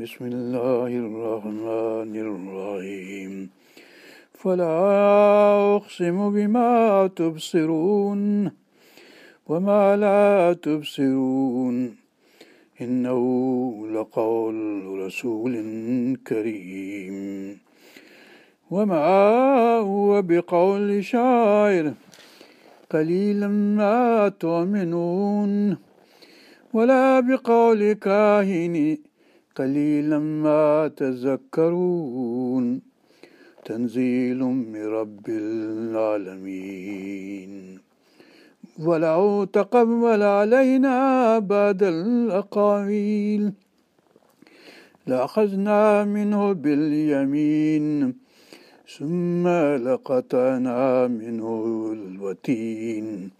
بسم الله الرحمن الرحيم فلا أقسم بما تبصرون وما لا تبصرون إنه لقول رسول كريم وما هو بقول شاعر قليلا ما تؤمنون ولا بقول كاهن قليلا ما تذكرون. تنزيل من رب العالمين. ولو تقبل علينا بعد الأقاويل لأخذنا منه باليمين. ثم لقطعنا منه الوتين.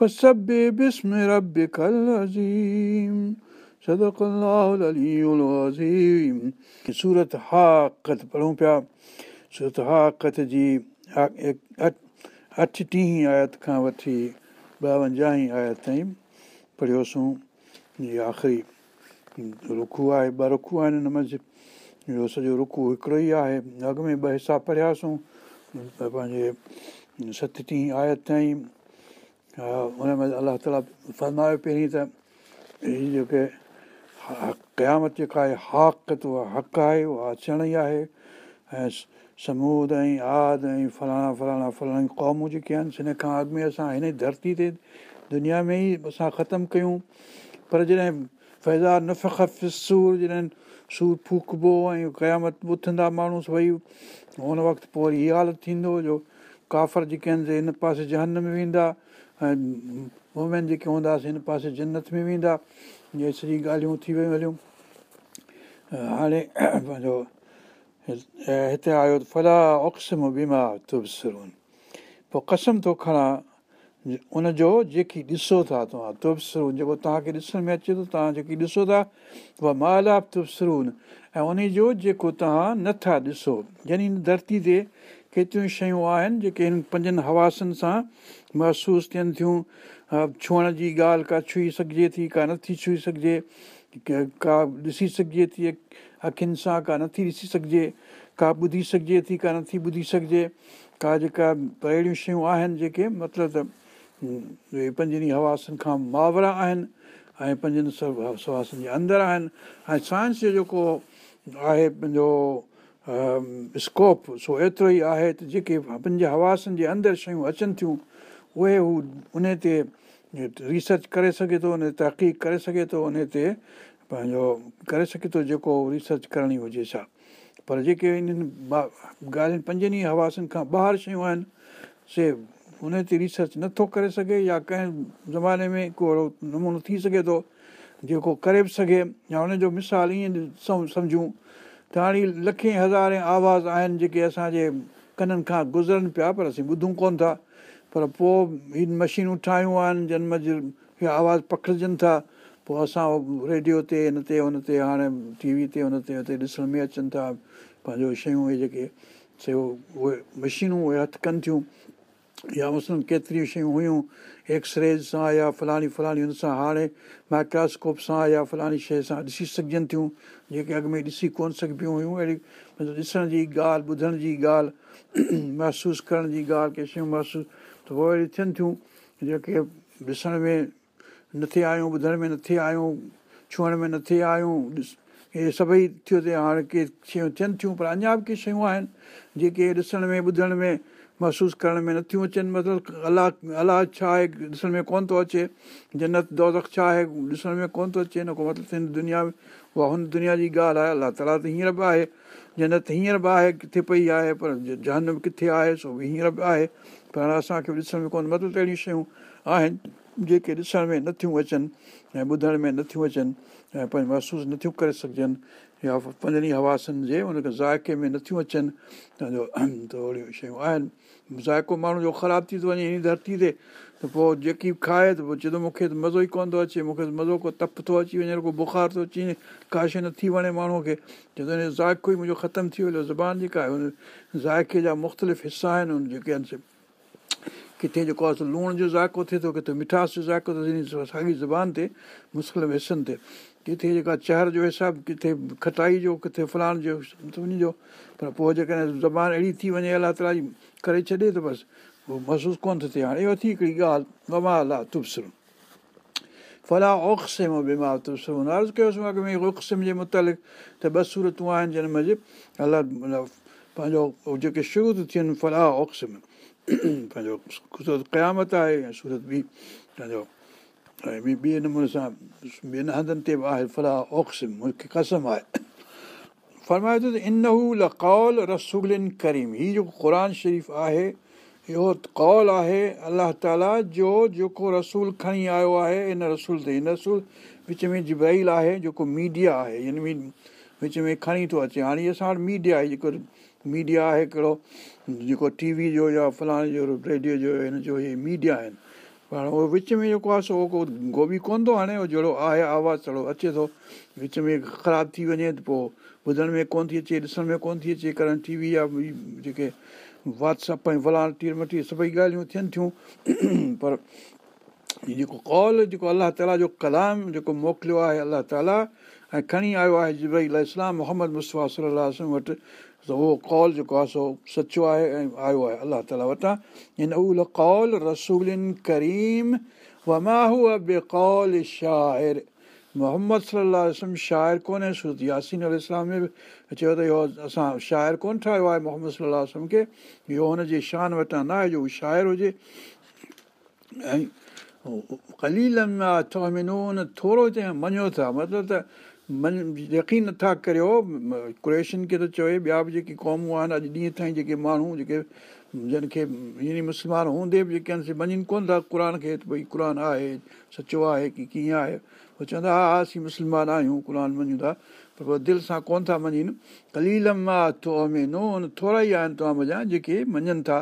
فسبح باسم ربك العظيم صدق الله العلي العظيم सूरत हाक़त पढ़ूं पिया सूरत हाक़त जी अठटीह आयत खां वठी ॿावंजाह आयत ताईं पढ़ियोसीं जी आख़िरी रुखू आहे ॿ रुखू आहिनि हिन मंझि इहो सॼो रुखू हिकिड़ो ई आहे अॻ में ॿ हिसा पढ़ियासीं पंहिंजे सतटीह आयत ताईं هن الله تالا فرمايو پهرين ته هيءَ جيڪي قيامت جيڪا آهي هاقت اها حق آهي اها اچڻ ئي آهي ۽ سمود ۽ آد ۽ فلاڻا فلاڻا فلاڻي قومون جيڪي آهن سن کان اڳ ۾ اسان هن ڌرتي تي دنيا ۾ ئي اسان ختم ڪيون پر جڏهن فيزا نف سور جڏهن سور فوڪبو ۽ قيامت اٿندا ماڻهو ڀئي هن وقت پوءِ وري هيءَ حالت ٿيندو جو ڪافر جيڪي آهن سي هن پاسي جنهن ۾ ويندا ۽ وومين جيڪي هونداسين هن پاسي جنت ۾ ويندا. اهي سڄي ڳالهيون ٿي ويون هليون. هاڻي پنهنجو هتي آيو ڦلا آڪسم بيما تبسرون. پوءِ قسم ٿو کڻان ان جو جيڪي ڏسو ٿا توهان تبسرون جيڪو توهان کي ڏسڻ ۾ اچي ٿو توهان جيڪي ڏسو ٿا اها مالاب تبسرون. ۽ ان جو جيڪو توهان نٿا ڏسو يعني ڌرتي تي ڪيتريون شيون آهن جيڪي هن پنجن هواسن سان محسوس ٿين ٿيون. ڇئڻ جي ڳالهه ڪا ڇئي سگهجي ٿي ڪا نٿي ڇئي سگهجي ڪا ڏسي سگهجي ٿي اکين سان ڪا نٿي ڏسي سگهجي ڪا ٻڌي سگهجي ٿي ڪا نٿي ٻڌي سگهجي. ڪا جيڪا اهڙيون شيون آهن جيڪي مطلب ته پنجن هواسن کان محاورا آهن ۽ پنجن سواسن جي اندر آهن. ۽ سائنس جو جيڪو آهي پنهنجو اسڪوپ سو ايترو ئي آهي ته جيڪي پنج هواسن جي اندر شيون اچن ٿيون اهي هو ان تي ريسرچ ڪري سگهي ٿو ان تي تحقيق ڪري سگهي ٿو ان تي پنهنجو ڪري سگهي ٿو جيڪو ريسرچ ڪرڻي هجي ڇا. پر جيڪي انهن ڳالهين پنجن ئي هواسن کان ٻاهر شيون آهن سي ان تي ريسرچ نٿو ڪري سگهي يا ڪنهن زماني ۾ ڪو اهڙو نمونو ٿي سگهي ٿو جيڪو ڪري به سگهي يا هن جو مثال ائين سمجهون ته هاڻي لکي هزاري آواز آهن جيڪي اسان جي ڪنن کان گزرن پيا پر اسين ٻڌون ڪونه ٿا پر پوءِ مشينون ٺاهيون آهن جن مجر اهي آواز پکڙجن ٿا پوءِ اسان ريڊيو تي هن تي هن تي هاڻي ٽي وي تي هن تي هتي ڏسڻ ۾ اچن ٿا پنهنجو شيون اهي جيڪي سي اهي مشينون اهي هٿ ڪن ٿيون يا مسلن ڪيتريون شيون هيون ايڪسريز سان يا فلاڻي فلاڻي هن سان هاڻي مائڪروسڪوپ سان يا فلاڻي شيءِ سان ڏسي سگهجن ٿيون جيڪي اڳ ۾ ڏسي ڪونه سگهبيون هيون. اهڙي ڏسڻ جي ڳالهه ٻڌڻ جي ڳالهه محسوس ڪرڻ جي ڳالهه ڪي شيون محسوس ته اهي اهڙي ٿين ٿيون جيڪي ڏسڻ ۾ نٿي آهيون ٻڌڻ ۾ نٿي آهيون ڇئڻ ۾ نٿي آهيون ڏس اهي سڀئي ٿيو ٿئي هاڻي ڪي شيون ٿين ٿيون پر اڃا به ڪي شيون آهن جيڪي ڏسڻ ۾ ٻڌڻ ۾ محسوس ڪرڻ ۾ نٿيون اچن مطلب الله الله ڇا آهي ڏسڻ ۾ ڪونه ٿو اچي جنت دوز ڇا آهي ڏسڻ ۾ ڪونه ٿو اچي هن ڪو مطلب هن دنيا ۾ اها هن دنيا جي ڳالهه آهي الله تالا ته هينئر به آهي جنت هينئر به آهي ڪٿي پئي آهي پر جنهن ڪٿي آهي سو به هينئر به آهي پر اسان کي ڏسڻ ۾ ڪونه مطلب اهڙيون شيون آهن جيڪي ڏسڻ ۾ نٿيون اچن ۽ ٻڌڻ ۾ نٿيون اچن ۽ پنهنجو محسوس نٿيون ڪري سگهجن يا پنجن هواسن جي ان کي زائڪي ۾ نٿيون اچن ته اوڙيون شيون آهن ذائقو ماڻهو جو خراب ٿي ٿو وڃي ان ڌرتي تي ته پوءِ جيڪي کائي ته پوءِ چئي ٿو مون کي مزو ئي ڪونه ٿو اچي مون کي مزو ڪو تپ ٿو اچي وڃي ڪو بخار ٿو اچي وڃي ڪا شيءِ نٿي وڻي ماڻهوءَ کي. چئي ٿو ذائقو ئي منهنجو ختم ٿي ويو زبان جيڪا آهي هن زائڪي جا مختلف حصا آهن ان جيڪي آهن ڪٿي جيڪو آهي لوڻ جو ذائقو ٿئي ٿو ڪٿي مٺاس جو ذائقو ٿو ٿئي ساڳي زبان تي مختلف حصن تي ڪٿي جيڪا چهر جو حساب ڪٿي کٽائي جو ڪٿي فلاڻ جو سڀني جو. پر پوءِ جيڪڏهن زبان اهڙي ٿي وڃي الله تالا جي ڪري ڇڏي ته بس اهو محسوس ڪونه ٿو ٿئي. هاڻي اهو ٿي هڪڙي ڳالهه وما الا تبسر اوڪسم بيمار تبسر عرض ڪيوسين اڳ ۾ اوڪسم جي متالق ته ٻه صورتون آهن جن ۾ الله پنهنجو جيڪي شروع ٿي ٿين فلاح اوڪسم پنهنجو سورت قيامت آهي ۽ سورت به پنهنجو ۽ ٻئي نموني سان ٻين هنڌن تي به آهي فلاح اوڪسم مون کي قسم آهي فرمائي ٿو ته ان رسولن ڪريم هيءُ جيڪو قر شريف آهي اهو ڪول آهي الله تالا جو جيڪو رسول کڻي آيو آهي ان رسول تي هن رسول وچ ۾ جبرائل آهي جيڪو ميڊيا آهي يعني وچ ۾ کڻي ٿو اچي هاڻي اسان وٽ ميڊيا آهي جيڪو ميڊيا آهي هڪڙو جيڪو ٽي وي جو يا فلاڻي جو ريڊيو جو هن جو اهي ميڊيا آهن پر اهو وچ ۾ جيڪو آهي سو ڪو گوڀي ڪونه ٿو هاڻي جهڙو آهي آواز ٿورو اچي ٿو وچ ۾ خراب ٿي وڃي ته پوءِ ٻڌڻ ۾ ڪونه ٿي اچي ڏسڻ ۾ ڪونه ٿي اچي ڪارڻ ٽي وي يا جيڪي واٽس ايپ ۽ فلاڻ سڀئي ڳالهيون ٿين ٿيون پر جيڪو ڪال جيڪو الله تالا جو ڪلام جيڪو موڪليو آهي الله تالا ۽ کڻي آيو آهي جبئي اسلام محمد مصطفيٰ صلاح وٽ ته اهو ڪال جيڪو آهي سو سچو آهي ۽ آيو آهي الله تالا وٽان محمد صلاح شاعر ڪونهي سورت ياسين ال ۾ به چيو ته اهو اسان شاعر ڪونه ٺاهيو آهي محمد وسلم کي اهو هن جي شان وٽان نه آهي جو هو شاعر هجي ۽ ٿورو چئي مڃو ٿا مطلب ته من يقين نٿا ڪريو ڪريشن کي ته چئي ٻيا به جيڪي قومون آهن اڄ ڏينهن تائين جيڪي ماڻهو جيڪي جن کي يعني مسلمان هوندي به جيڪي آهن مڃن ڪونه ٿا قر کي ته ڀئي قر آهي سچو آهي ڪه ڪيئن آهي. پوءِ چوندا ها اسين مسلمان آهيون قر مڃون ٿا. پر پوءِ دل سان ڪونه ٿا مڃن. ڪليلم مان ٿو ۾ نو ٿورا ئي آهن توهان مڃان جيڪي مڃن ٿا.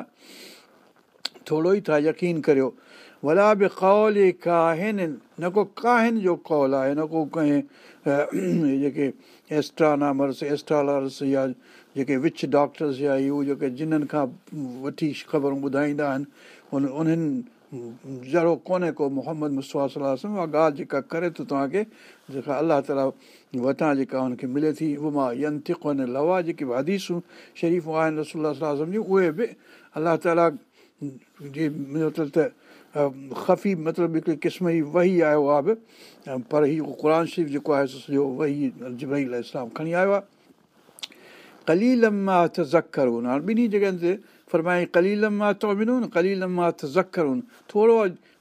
ٿورو ئي ٿا يقين ڪريو. ولا به ڪول ڪا آهن نه ڪو ڪاهن جو ڪول آهي نه ڪو ڪنهن جيڪي ايسٽرانامرس ايسٽرالرس يا جيڪي وچ ڊاڪٽرس يا اهو جيڪي جنهن کان وٺي خبرون ٻڌائيندا آهن ان انهن جهڙو ڪونهي ڪو محمد صلاح اها ڳالهه جيڪا ڪري ٿو توهان کي جيڪا الله تالا وٽان جيڪا هن کي ملي ٿي اهو مان ڪونهي لوا جيڪي به حديثون شريفون آهن صلاح جون اهي به الله تالا جي مطلب ته خفي مطلب هڪڙي قسم جي وهي آيو آهي به. پر هيءُ قر شريف جيڪو آهي سڄو وهي اسلام کڻي آيو آهي. ڪليلم مان ته زکر هاڻي ٻنهي جڳهين تي فرمائي ڪليلم مان ته منو نه ڪليلم مان ته زکر ٿورو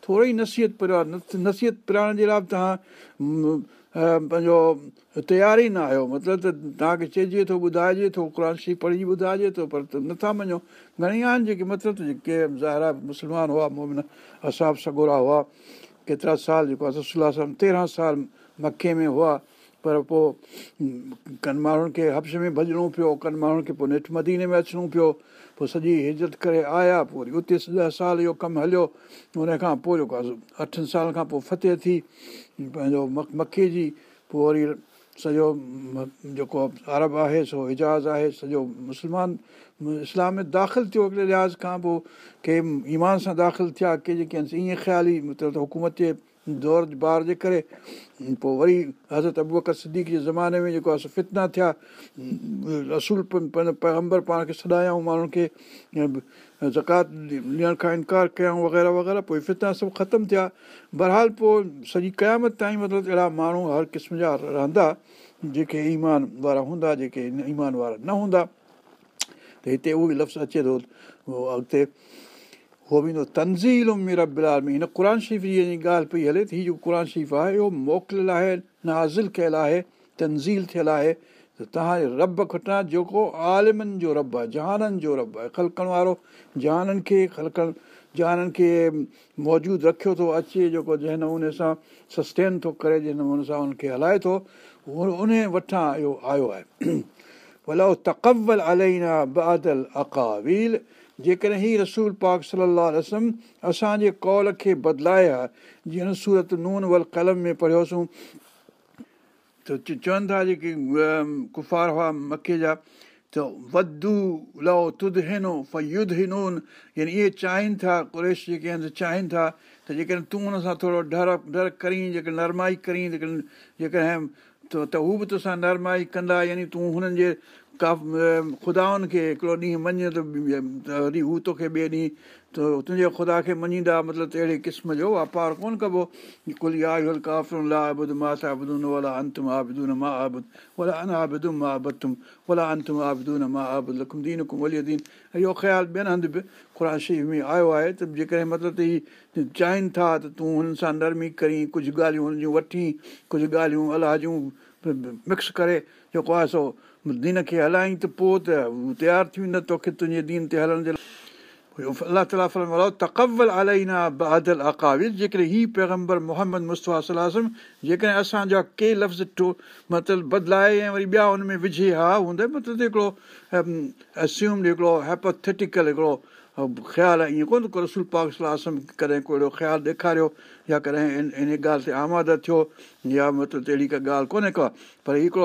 ٿورو ئي نصيحت پيو نصيحت پرائڻ جي لاءِ به توهان پنهنجو تيار ئي نه آهيو مطلب ته توهان کي چئجي ٿو ٻڌائجي ٿو قر شريف پڙهي ٻڌائجي ٿو پر نٿا مڃو. گهڻيئي آهن جيڪي مطلب جيڪي ظاهرا مسلمان هئا مومن اساب سگورا هئا ڪيترا سال جيڪو آهي سسلا سان تيرهن سال مکي ۾ هئا پر پوءِ ڪن ماڻهن کي هبش ۾ ڀڄڻو پيو ڪن ماڻهن کي پوءِ نيٺ مديني ۾ اچڻو پيو پوءِ سڄي حجت ڪري آيا پوءِ وري اتي ڏهه سال اهو ڪم هليو ان کان پوءِ جيڪو آهي اٺن سالن کان پوءِ فتح ٿي پنهنجو مکي جي پوءِ وري سڄو جيڪو ارب آهي سو اعجاز آهي سڄو مسلمان اسلام ۾ داخل ٿيو هڪڙي لحاظ کان پوءِ ڪي ايمان سان داخل ٿيا ڪي جيڪي آهن ائين خيالي مطلب ته حڪومت جي دور بار جي ڪري پوءِ وري حضرت سديڪ جي زماني ۾ جيڪو آهي فتنا ٿيا رسول پيگمبر پاڻ کي سڏايئون ماڻهن کي زڪات ڏيڻ کان انڪار ڪيئون وغيره وغيره پوءِ فتنا سڀ ختم ٿيا. بهرحال پوءِ سڄي قيامت تائين مطلب اهڙا ماڻهو هر قسم جا رهندا جيڪي ايمان وارا هوندا جيڪي ايمان وارا نه هوندا. ته هتي اهو به لفظ اچي ٿو اڳتي اهو به ايندو تنزيل ميرا ۾ هن قر شريف جي ڳالهه پئي هلي ته هيءُ جيڪو قر شريف آهي اهو موڪليل آهي نازل ڪيل آهي تنزيل ٿيل آهي ته توهان رب کٽان جيڪو عالمن جو رب آهي جهانن جو رب آهي خلڪڻ وارو جهانن کي خلڪڻ جهانن کي موجود رکيو ٿو اچي جيڪو جنهن نموني سان سسٽين ٿو ڪري جنهن نموني سان ان کي هلائي ٿو ان وٺان اهو آيو آهي ڀلا تڪول الائينا بدل اڪاويل جيڪڏهن هيءُ رسول پاڪ صلاح رسم اسان جي ڪول کي بدلائي آهي جيئن سورت نون ول قلم ۾ پڙهيوسين ته چون ٿا جيڪي ڪفار هئا مڪي جا ته وڌو لئو تد هنو ف يڌ هنون يعني اهي چاهين ٿا ڪريش جيڪي آهن چاهين ٿا ته جيڪڏهن تون هن سان ٿورو ڊر ڊر ڪرين جيڪي نرمائي ڪرين جيڪڏهن جيڪڏهن ته هو به تو سان نرمائي ڪندا يعني تون هنن جي ڪا خدان کي هڪڙو ڏينهن مڃي ته وري هو توکي ٻئي ڏينهن تنهنجي خدا کي مڃيندا مطلب ته اهڙي قسم جو واپار ڪونه ڪبو. ڪل يا ڪافر لا آبد مان آبدون ولا انتم آبدون مان آبد ولا ان مان آبتم ولا انتم آبدون مان آبد لکم دين ڪم ولي دين اهو خيال ٻين هنڌ به خرا شريف ۾ آيو آهي ته جيڪڏهن مطلب ته هيءَ چاهين ٿا ته تون هنن سان نرمي ڪرين ڪجهه ڳالهيون هن جون وٺي ڪجهه ڳالهيون الله جون مڪس ڪري جيڪو آهي سو دين کي هلائين ته پوءِ ته تيار ٿي ويندا توکي تنهنجي دين تي هلڻ جي لاءِ الله تالا فرمايو تڪول الائينا بدل اڪاول جيڪڏهن هيءُ پيگمبر محمد مصطفيٰ جيڪڏهن اسان جا ڪي لفظ ٽو مطلب بدلائي ۽ وري ٻيا هن ۾ وجهي ها هوندا مطلب هڪڙو اسيوم هڪڙو هيپوٿيٽڪل هڪڙو خيال آهي ائين ڪونه رسول پاڪ صلاح ڪڏهن ڪو اهڙو خيال ڏيکاريو يا ڪڏهن ان ان ڳالهه تي آماد ٿيو يا مطلب اهڙي ڪا ڳالهه ڪونهي ڪا. پر هڪڙو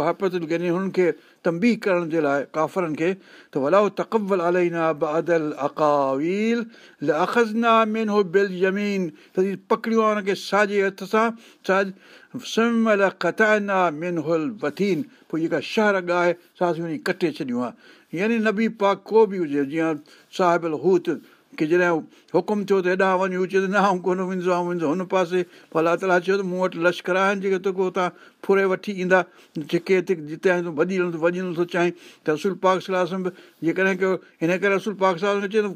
هنن کي تمبي ڪرڻ جي لاءِ ڪافرن کي ته ته پڪڙيو آهي هن کي ساڄي هٿ سان پوءِ جيڪا شهر ڳائي سان هن ڪٽي ڇڏيون آهي يعني نبي پاڪ ڪو به هجي. جيئن ساهبل هوت ڪه جڏهن حڪم ٿيو ته هيڏان وڃون چئي ته نه آئون ڪونه ويندو آئون ويندو هن پاسي الله تالا چيو ته مون وٽ لشڪر آهن جيڪي توکي هتان فري وٺي ايندا. جيڪي هتي جتي تون ڀڄي هلندو ڀڄي نٿو چاهين ته رسول پاڪ صلاح جيڪڏهن ڪيو هن ڪري رسول پاڪ صلاح چئي ته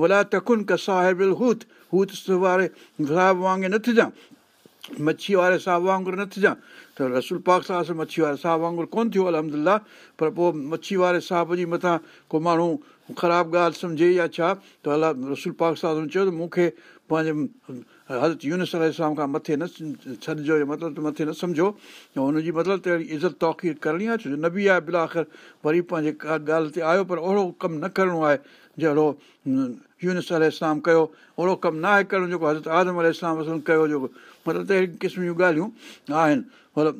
ڀلا تکن ڪ ساهبل هوت هوت واري صاحب وانگر نه ٿجانئ مڇي واري صاحب وانگر نه ٿجانئ ته رسول پاڪ صاحب مڇي واري صاحب وانگر ڪونه ٿيو الهمدلا پر پوءِ مڇي واري صاحب جي مٿان ڪو ماڻهو خراب ڳالهه سمجهي يا ڇا ته الله رسول پاڪ صاحب چيو ته مون کي پنهنجي حضرت يونس اسلام کان مٿي نه ڇڏجو مطلب ته مٿي نه سمجهو هن جي مطلب ته اهڙي عزت توقير ڪرڻي آهي ڇو جو نه به آهي بلا آخر وري پنهنجي ڪا ڳالهه تي آيو پر اوهڙو ڪم نه ڪرڻو آهي جهڙو يونس اسلام ڪيو اوهڙو ڪم نه آهي ڪرڻو جيڪو حضرت اسلام وسلم ڪيو جيڪو مطلب ته اهڙي قسم جون ڳالهيون آهن مطلب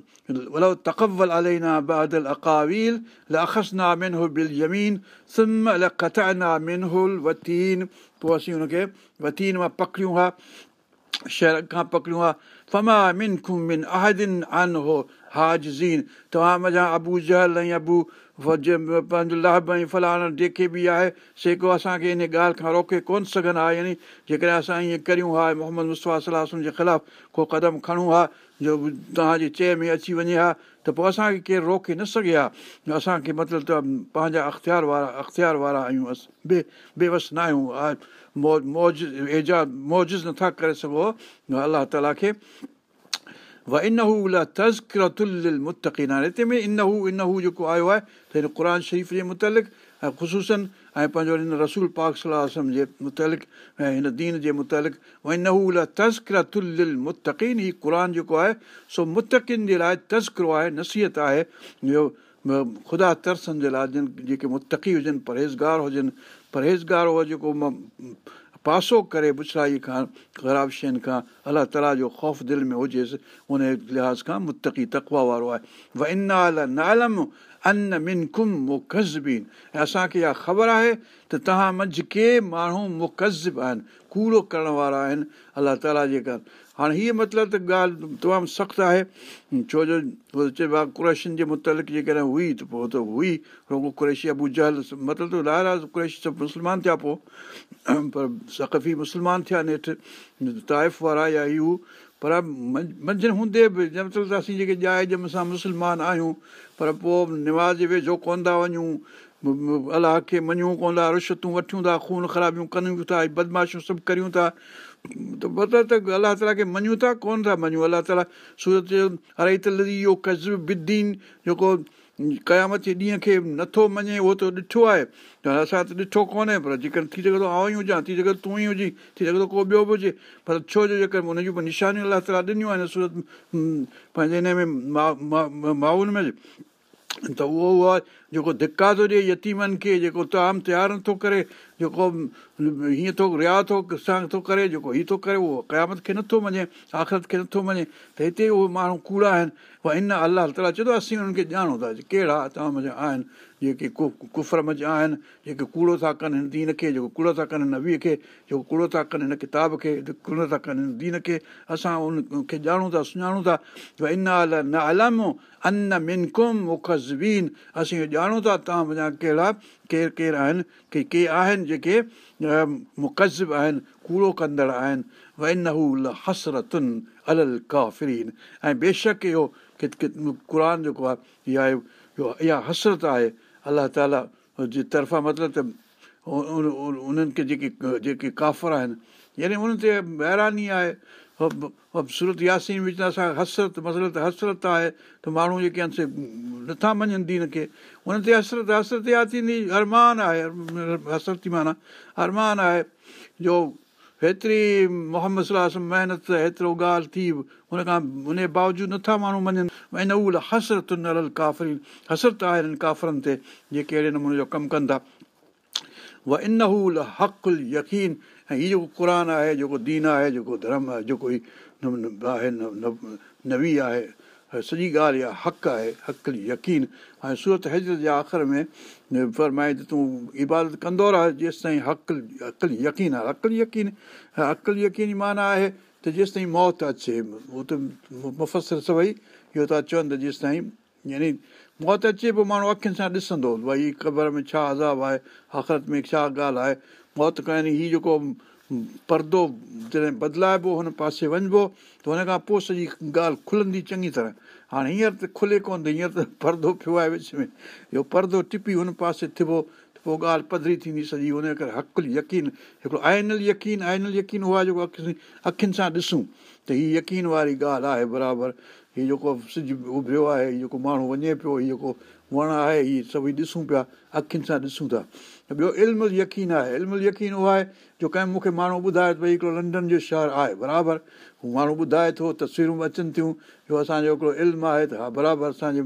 اکسنا منهل بل زمين سم ال ختنا منهل وتين پوءِ اسين هن کي وتين مان پڪڙيون ها शहर खां पकड़ियूं हा फमा मिन खुम मिन अहदिन अन हो هازين توهان مزا ابو جهل ۽ ابو پنهنجو لاڀ ۽ فلاڻ جيڪي به آهي. سي ڪو اسان کي ان ڳالهه کان روڪي ڪونه سگهندا يعني جيڪڏهن اسان ائين ڪريون ها محمد صلاح جي خلاف ڪو قدم کڻون ها جو توهان جي چئي ۾ اچي وڃي ها ته پوءِ اسان کي ڪير روڪي نه سگهي ها. اسان کي مطلب ته پنهنجا اختيار وارا اختيار وارا آهيون بي بيوس نه آهيون موج نٿا ڪري سگهو الله تالا کي و ان هو تزڪرتل متقين هاڻي هتي ۾ ان هو ان هو جيڪو آيو آهي ته هن قر شريف جي متالق ۽ خشوسن ۽ پنهنجو هن رسول پاڪ صلاح جي متالق ۽ هن دين جي متالق و ان هو تزڪرتل متقين هيءُ قر جيڪو آهي سو متقن جي لاءِ تذڪرو آهي نصيحت آهي اهو خدا ترسن جي لاءِ جن جيڪي متقي هجن پرهيزگار هجن پرهيزگار هو جيڪو पासो करे बुछड़ाई खां ख़राब शयुनि खां अलाह ताला जो ख़ौफ़ दिलि में हुजेसि उन लिहाज़ खां मुतक़ी तकवा वारो आहे। व इना नालम ان من ڪم مڪزبين ۽ اسان کي اها خبر آهي ته توهان منجهه ڪي ماڻهو مڪزب آهن ڪوڙو ڪرڻ وارا آهن الله تالا جي ڪر هاڻي هيءَ مطلب ته ڳالهه تمام سخت آهي. ڇو جو چئبو آهي ڪريشين جي متالق جيڪڏهن هئي ته پوءِ ته هئي. ڪريشي ابو جهل مطلب ته لاهرا سڀ مسلمان ٿيا پوءِ. پر سقفي مسلمان ٿيا نيٺ طائف وارا يا هو پر منجهند هوندي به مطلب ته اسين جيڪي ڄائي ڄم سان مسلمان آهيون پر پوءِ نواز جي ويجهو ڪونه ٿا وڃون الله کي مڃون ڪونه ٿا رشوتون وٺون ٿا خون خرابيون ڪيون ٿا بدماشيون سڀ ڪريون ٿا ته مطلب ته الله تالا کي مڃون ٿا ڪونه ٿا مڃون. الله تالا سورت جو هرئي ته اهو ڪز بدين جيڪو قيامت جي ڏينهن کي نٿو مڃي اهو ته ڏٺو آهي. ته اسان ته ڏٺو ڪونهي پر جيڪر ٿي سگهي ٿو آئون ئي هجان ٿي سگهي تون ئي هجي ٿي سگهي ٿو ڪو ٻيو به هجي پر ڇو جو جيڪر هن جون نشانيون الله تالا ڏنيون آهن سورت پنهنجي هن ۾ مائن ۾ ته اهو اهو آهي جيڪو ڌڪا ٿو ڏئي يتيمن کي جيڪو طعام تيار نٿو ڪري جيڪو هيئن ٿو ريا ٿو ڪري جيڪو هيءَ ٿو ڪري اهو قيامت کي نٿو مڃي آخرت کي نٿو مڃي ته هتي اهي ماڻهو ڪوڙا آهن اها ان الله تالا چئي ٿو اسين هنن کي ڄاڻون ٿا ڪهڙا توهان منهنجا آهن جيڪي ڪفر مز آهن جيڪي ڪوڙو ٿا ڪن هن دين کي جيڪو ڪوڙو ٿا ڪن هن نبيءَ کي جيڪو ڪوڙو ٿا ڪن هن ڪتاب کي ڪوڙو ٿا ڪن هن دين کي اسان ان کي ڄاڻون ٿا سڃاڻون ٿا ان ال نه المو ان منڪم مکزبين اسين ڄاڻون ٿا توهان منهنجا ڪهڙا ڪير ڪير آهن ڪه ڪي آهن جيڪي مڪزب آهن ڪوڙو ڪندڙ آهن. و ان هو هسرتن الل ڪافرين. ۽ بيشڪ اهو قر جيڪو آهي اها اها حسرت آهي. الله تالا جي طرفان مطلب ته انهن کي جيڪي جيڪي ڪافر آهن يعني انهن تي مهراني آهي سورت ياسين وچ اسان حسرت مسرت حسرت آهي ته ماڻهو جيڪي آهن سي نٿا مڃن دين کي ان تي حسرت حسرت اها ٿيندي ارمان آهي حسرت ٿي معنيٰ ارمان آهي جو هيتري محمد صلاح محنت هيترو ڳالهه ٿي هن کان هن جي باوجود نٿا ماڻهو مڃن ان اها حسرت نل ڪافري حسرت آهي هنن ڪافرن تي جيڪي اهڙي نموني جو ڪم ڪن ٿا اها ان هو هقل يقين ۽ هيءَ جيڪو قر آهي جيڪو دين آهي جيڪو ڌرم آهي جيڪو آهي نوي آهي سڄي ڳالهه اها حق آهي حق يقين. ۽ سورت حضرت جي آخر ۾ فرمائي ته تون عبادت ڪندو رهه جيس تائين حق عقل يقين آهي عقل يقين. عقل يقين معنيٰ آهي ته جيس تائين موت اچي اهو ته مفسر سڀئي اهو ٿا چون ته جيس تائين يعني موت اچي پوءِ ماڻهو اکين سان ڏسندو ڀئي قبر ۾ ڇا عذاب آهي آخرت ۾ ڇا ڳالهه آهي کان يعني هيءُ جيڪو پردو جڏهن بدلائبو هن پاسي وڃبو ته هن کان پوءِ سڄي ڳالهه کلندي چڱي طرح. هاڻي هينئر ته کلي ڪونه ٿي هينئر ته پردو پيو آهي وچ ۾. اهو پردو ٽپي هن پاسي ٿبو ته پوءِ ڳالهه پڌري ٿيندي سڄي هن جي ڪري هقل يقين هڪڙو آئنل يقين آئنل يقين اها جيڪو اک اکين سان ڏسون. ته هيءَ يقين واري ڳالهه آهي برابر. هيءَ جيڪو سج اڀريو آهي جيڪو ماڻهو وڃي پيو هيءَ جيڪو وڻ آهي هيءَ سڀئي ڏسون پيا اکين سان ڏسون ٿا ٻيو علم يقين آهي. علم يقين اهو آهي جو ڪنهن مون کي ماڻهو ٻڌائي ڀئي هڪڙو لنڊن جو شهر آهي برابر. هو ماڻهو ٻڌائي ٿو تصويرون به اچن ٿيون جو اسان جو هڪڙو علم آهي ته ها برابر اسان جي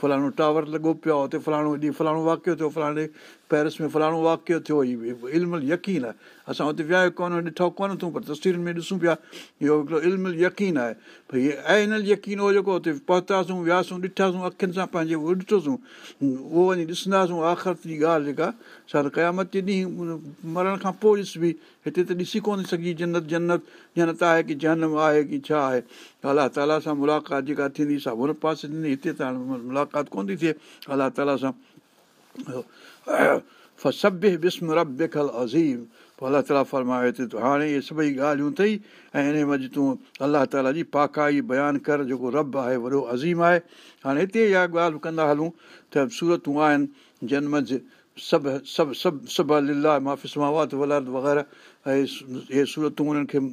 فلاڻو ٽاور لڳو پيو آهي هتي فلاڻو ڏينهن فلاڻو واڪيو ٿيو فلاڻي پيرس ۾ فلاڻو واڪيو ٿيو هيءُ علم يقين آهي. اسان هتي ويا ڪونه ڏٺو ڪونه ٿيون پر تصويرن ۾ ڏسون پيا اهو هڪڙو علم يقين آهي. ڀئي ۽ هن يقين هو جيڪو هتي پهتاسين وياسين ڏٺاسين اکين سان پنهنجي اهو ڏٺوسين اهو وڃي ڏسنداسين آخرت جي ڳالهه جيڪا ته قيامت جي ڏينهن مرڻ کان پوءِ ڏسبي هتي ته ڏسي ڪونه سگهي جنت جنت جنت آهي ڪه جنم آهي ڪه ڇا آهي. الله تالا سان ملاقات جيڪا ٿيندي سا هن پاسي ڏني هتي ته هاڻي ملاقات ڪونه ٿي ٿئي. الله تالا سان سڀ بسم ربکل عظيم پوءِ الله تالا فرمايو هتي هاڻي اهي سڀئي ڳالهيون اٿئي ۽ هن منجهه تون الله تالا جي پاڪائي بيان ڪر جيڪو رب آهي وڏو عظيم آهي هاڻي هتي اها ڳالهه ڪندا هلون ته صورتون آهن جن منجهه سڀ سڀ سڀ سڀ ليلا مافس ماوات ولاد وغيره ۽ اهي صورتون انهن کي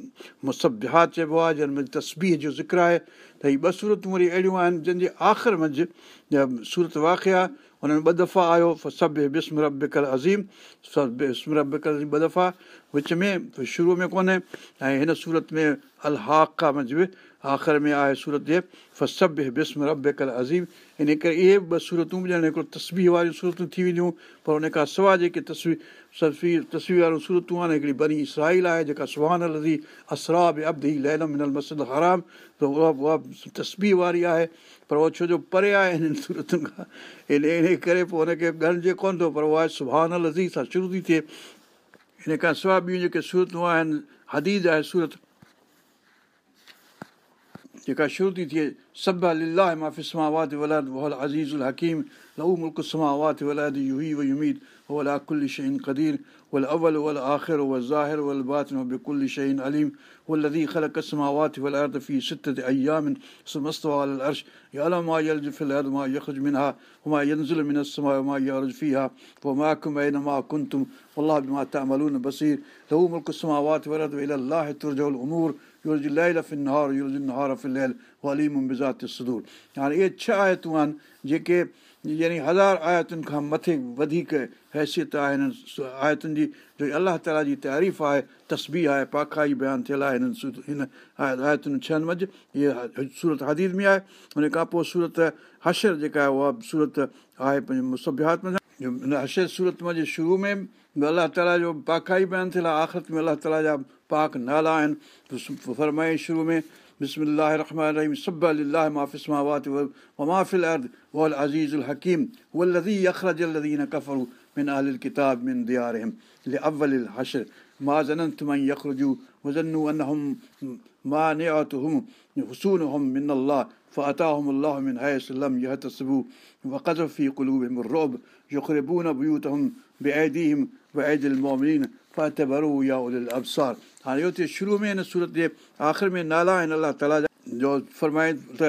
مسبهات چئبو آهي جنهن ۾ تسبيح جو ذڪر آهي ته هيءَ ٻه صورتون وري اهڙيون آهن جنهن جي آخر منجهه سورت واقيا هنن ٻه دفعا آيو سڀ بسم ربڪل عظيم بسم ربڪل عظيم ٻه دفعا وچ ۾ شروع ۾ ڪونهي ۽ هن سورت ۾ الهاڪا منجهه آخر ۾ آهي سورت جي بسم ربڪل عظيم. ان ڪري اهي ٻه صورتون به ڄڻ هڪڙو تصوير واريون صورتون ٿي وينديون پر هن کان سواءِ جيڪي تصوير تصوير تصوير واريون صورتون آهن هڪڙي بني اسرائيل آهي جيڪا سهان لزي اسرا به ابدي ليل منل مسد حرام. ته اها اها تصوير واري آهي پر اهو ڇو جو پري آهي هنن صورتن کان. ان ان ڪري پوءِ هن کي ڳڻجي ڪونه ٿو پر اها سڀان لزي سان شروع ٿي ٿئي. هن کان سواءِ ٻيون جيڪي صورتون آهن هديد آهي سورت جيڪا شروع ٿي ٿئي سڀ ليلا مافسما وات ولاد ول عزيز ال حڪيم لهو ملڪ سما وات ولاد يهي و يميد ولا ڪل شهين قدير वल अवल वल आख़िर वल ज़ाहिर वल बातिन बिकुल शहीन अलीम والذي خلق السماوات والأرض في ستة أيام ثم استوى على العرش يعلم ما يلج في الأرض ما يخرج منها وما ينزل من السماء وما يعرج فيها ومعكم أينما كنتم والله بما تعملون بصير له ملك السماوات والأرض وإلى الله ترجع الأمور يرجي الليل في النهار يرجي النهار في الليل वलीम बिज़ात सुदूर हाणे इहे छह आयतूं आहिनि जेके يعني هزار آيتن کان مٿي وڌيڪ حيثيت آهي هنن آيتن جي جو الله تالا جي تعريف آهي تسبي آهي پاکائي بيان ٿيل آهي هنن هن آيتن ڇهن منجهه اها سورت هادير ۾ آهي هن کان پوءِ سورت حشر جيڪا آهي اها سورت آهي پنهنجي مسبيات ۾ حشر سورت منجهه شروع ۾ الله تالا جو پاکائي بيان ٿيل آهي آخرت ۾ الله تالا جا پاڪ نالا آهن فرمائي شروع ۾ بسم الله الرحمن الرحيم سب لله ما في السماوات وما في الأرض هو العزيز الحكيم هو الذي يخرج الذين كفروا من أهل الكتاب من ديارهم لأول الحشر ما ظننتم أن يخرجوا وظنوا أنهم مانعتهم حصونهم من الله فأتاهم الله من حيث لم يحتسبوا وقذف في قلوبهم الرعب يخربون بيوتهم بأيديهم وأيدي المؤمنين فتبرو يا ال ابسار هاڻي اهو ٿئي شروع ۾ هن سورت جي آخر ۾ نالا آهن الله تالا جو فرمائي ته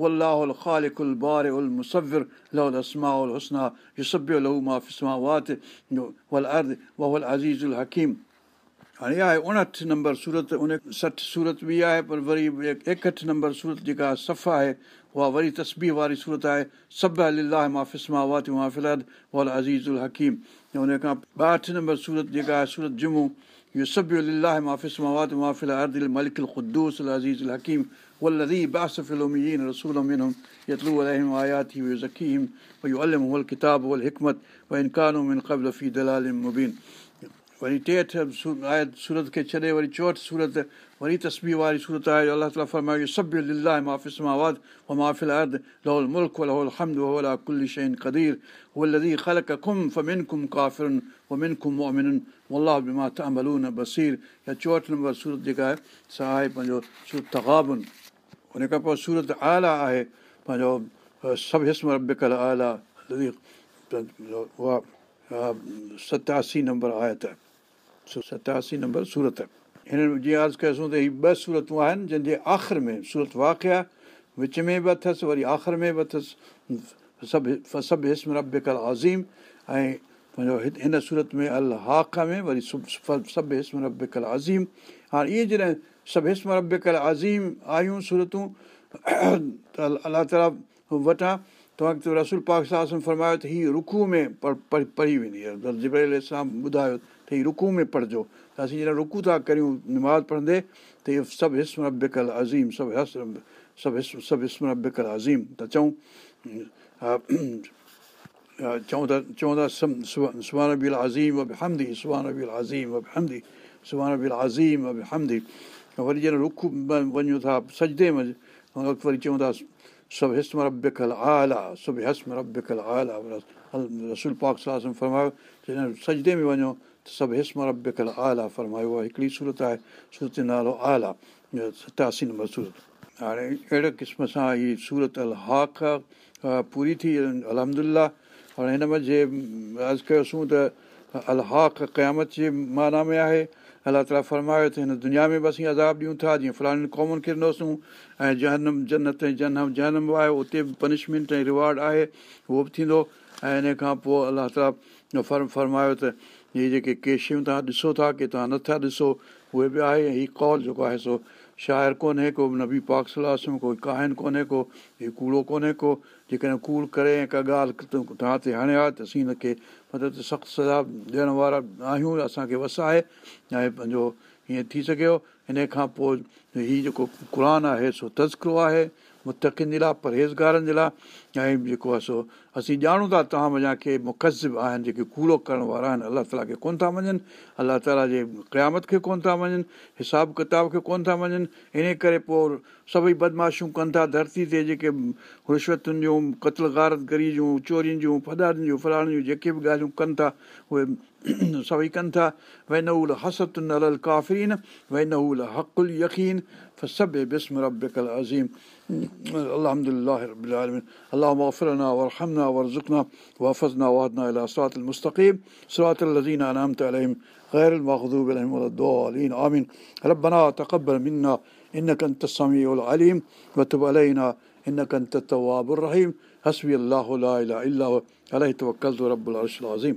والله الخالق البارئ المصور له الأسماء الحسنى يسبح له ما في السماوات والأرض وهو العزيز الحكيم हाणे इहा आहे उणहठि नंबर सूरत उन सठि सूरत बि आहे पर वरी एकहठि नंबर सूरत जेका सफ़ा आहे उहा वरी तस्बीह वारी सूरत आहे सभ लाह माफ़िस्मा वात माफ़िलाद वल अज़ीज़ उल हकीम उन खां ॿाहठि नंबर सूरत जेका आहे सूरत जुमो इहो सभ लाह माफ़िस्मा वात माफ़िल अर्दिल मलिक ख़ुदूस अज़ीज़ उल हकीम والذي بعث في الأميين رسولا منهم يتلو عليهم آياته ويزكيهم ويعلمهم الكتاب والحكمة وإن كانوا من قبل في دلال مبين وري ٽيٺ آيت سورت کي ڇڏي وري چوهٺ سورت وري تسبي واري سورت آهي الله تالا فرمايو سڀ للا مافس ماواد و مافل ارد لهول ملڪ لهول حمد ولا ڪل شين قدير ولزي خلق ڪم فمن ڪم ڪافرن و من ڪم مومن ولاهه بما تئملون بسير يا چوهٺ نمبر سورت جيڪا آهي سا آهي پنهنجو سورت تغابن ان کان پوءِ سورت اعليٰ آهي پنهنجو سڀ هسم ربڪل اعليٰ اها ستاسي نمبر آيت ستاسي نمبر سورت هن جيئن عرض ڪيوسين ته هيءَ ٻه صورتون آهن جنهن جي آخر ۾ سورت واقيا وچ ۾ به اٿس وري آخر ۾ به اٿس سڀ سڀ هسم ربڪل عظيم ۽ پنهنجو هن سورت ۾ ال هاڪ ۾ وري سڀ هسم ربڪل عظيم. هاڻي اهي جڏهن سڀ هسم ربڪل عظيم آيون صورتون الله تالا وٽان توهان کي رسول پاڪ سان فرمايو ته هيءَ رکو ۾ پڙهي ويندي سان ٻڌايو ته هيءَ رکو ۾ پڙهجو ته اسين جڏهن رڪو ٿا ڪريون نماز پڙهندي ته اهو سڀ هسم عظيم سڀ هس سڀ هس سڀ هسم عظيم ته چئون چئون ته ٿا ربي عظيم اب همدي وري جڏهن رکو وڃون ٿا سجدي ۾ وري چئون ٿا سڀ هسم ربڪل اعليٰ سڀ هسم ربڪل اعليٰ رسول پاڪ سان فرمايو سجدي ۾ وڃو ته سڀ هسم ربڪل اعليٰ فرمايو آهي هڪڙي سورت آهي سورت جو نالو اعليٰ نمبر سورت هاڻي اهڙي قسم سان هيءَ سورت ال هاڪ پوري ٿي الهمدلا هاڻي هن ۾ جي عرض ڪيوسين ته ال هاڪ قيامت جي معنيٰ ۾ آهي الله تالا فرمايو ته هن دنيا ۾ به اسين عذاب ڏيون ٿا جيئن فلاڻن قومن کي ڏنوسين ۽ جهنم جنم جنم به آهي اتي به پنشمينٽ ۽ روارڊ آهي اهو به ٿيندو ۽ ان کان پوءِ الله تالا ڦر فرمايو ته اهي جيڪي ڪي شيون توهان ڏسو ٿا ڪه توهان نٿا ڏسو اهي به آهي هيءُ ڪول جيڪو آهي سو شاعر ڪونهي ڪو نبي پاڪ صلاح ڪوئي ڪاهن ڪونهي ڪو هيءُ ڪوڙو ڪونهي ڪو جيڪڏهن ڪوڙ ڪري ۽ ڪا ڳالهه توهان تي هاڻي آهي ته اسين هن کي مطلب سخت سزا ڏيڻ وارا آهيون اسان کي وس آهي ۽ پنهنجو هيئن ٿي سگهيو هن کان پوءِ هيءُ جيڪو قر آهي سو تذڪرو آهي. متقن جي لاءِ پرهيزگارن جي لاءِ ۽ جيڪو آهي سو اسين ڄاڻون ٿا توهان وڃان کي مقزب آهن جيڪي ڪوڙو ڪرڻ وارا آهن الله تالا کي ڪونه ٿا مڃن الله تالا جي قيامت کي ڪونه ٿا مڃن حساب ڪتاب کي ڪونه ٿا مڃن ان ڪري پوءِ سڀئي بدماشيون ڪن ٿا ڌرتي تي جيڪي رشوتن جون قتل گارت گري جون چورين جون فدارين جون فلاڻيون جون جيڪي به ڳالهيون ڪن ٿا اهي सभई कनि था वै नहूल हसतुन अलल काफ़रीन वै नहूल हक़ुल यकीन सभु बिस्म रबिकल अज़ीम الحمد لله رب العالمين اللهم اغفر لنا وارحمنا وارزقنا واحفظنا واهدنا الى صراط المستقيم صراط الذين انعمت عليهم غير المغضوب عليهم ولا الضالين امين ربنا تقبل منا انك انت السميع العليم وتب علينا انك انت التواب الرحيم حسبي الله لا اله الا هو عليه توكلت رب العرش العظيم